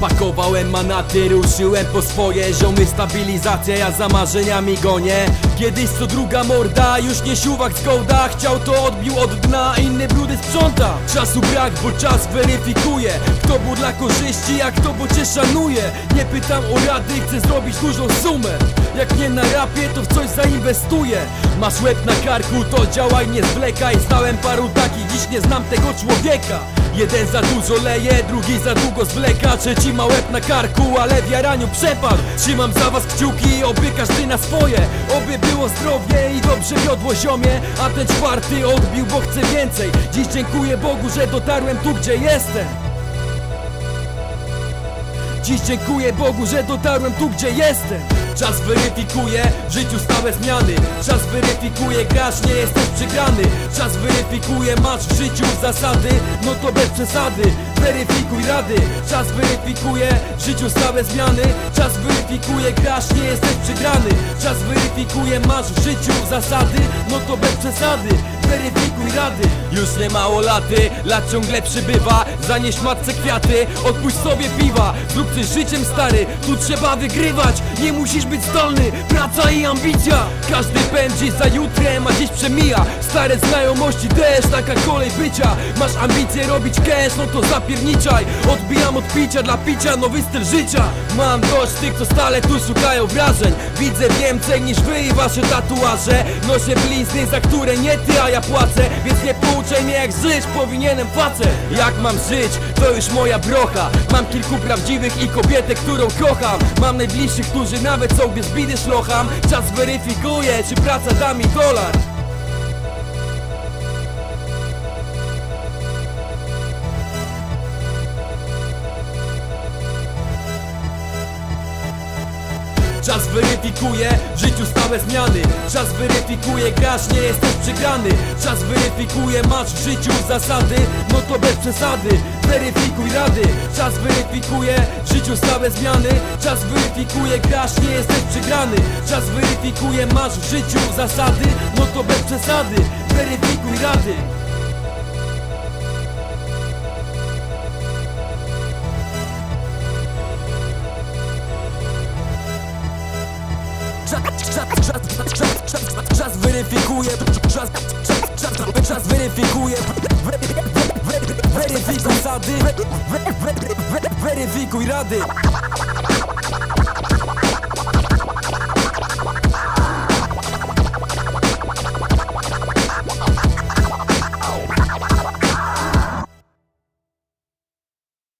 Pakowałem manaty, ruszyłem po swoje. Ziomy stabilizacja, ja za marzeniami gonię. Kiedyś co druga morda, już nie siuwak z gołda Chciał to odbił od dna, inny brudy sprząta. Czasu brak, bo czas weryfikuje. Kto był dla korzyści, a kto bo cię szanuje. Nie pytam o rady, chcę zrobić dużą sumę. Jak nie na rapie, to w coś zainwestuję. Masz łeb na karku, to działaj, nie zwlekaj. Znałem paru takich, dziś nie znam tego człowieka. Jeden za dużo leje, drugi za długo zwleka. Trzeci ma łeb na karku, ale w jaraniu przepadł. Trzymam za was kciuki, oby każdy na swoje. Oby było zdrowie i dobrze wiodło ziomie A ten czwarty odbił, bo chce więcej. Dziś dziękuję Bogu, że dotarłem tu, gdzie jestem. Dziś dziękuję Bogu, że dotarłem tu, gdzie jestem Czas weryfikuje w życiu stałe zmiany. Czas weryfikuje, grasz, nie jesteś przegrany. Czas weryfikuje, masz w życiu zasady. No to bez przesady, weryfikuj rady. Czas weryfikuje w życiu stałe zmiany. Czas weryfikuje, grasz, nie jesteś przegrany. Czas weryfikuje, masz w życiu zasady. No to bez przesady, weryfikuj rady. Już nie mało laty, lat ciągle przybywa. Zanieś matce kwiaty, odpuść sobie piwa. Zrób coś życiem stary, tu trzeba wygrywać. Nie musisz być zdolny, praca i ambicja. Każdy pędzi za jutrem, a dziś przemija. Stare znajomości też, taka kolej bycia. Masz ambicje robić cash, no to zapierniczaj. Odbijam od picia dla picia, nowy styl życia. Mam dość tych, co stale tu szukają wrażeń. Widzę więcej niż wy i wasze tatuaże. Noszę blizny, za które nie ty, a ja płacę Więc nie pouczaj mnie jak żyć powinienem facet Jak mam żyć, to już moja brocha. Mam kilku prawdziwych i kobietę, którą kocham. Mam najbliższych, którzy nawet sobie z bidy szlocham. Czas weryfikuje, czy praca da mi dolar Czas weryfikuje w życiu stałe zmiany. Czas weryfikuje, grasz, nie jesteś przegrany. Czas weryfikuje, masz w życiu zasady No to bez przesady, weryfikuj rady. Czas weryfikuje w życiu stałe zmiany. Czas weryfikuje, grasz, nie jesteś przegrany. Czas weryfikuje, masz w życiu zasady No to bez przesady, weryfikuj rady Czas, weryfikuje czas, czas, czas weryfikuje Weryfikuj zasady. Weryfikuj rady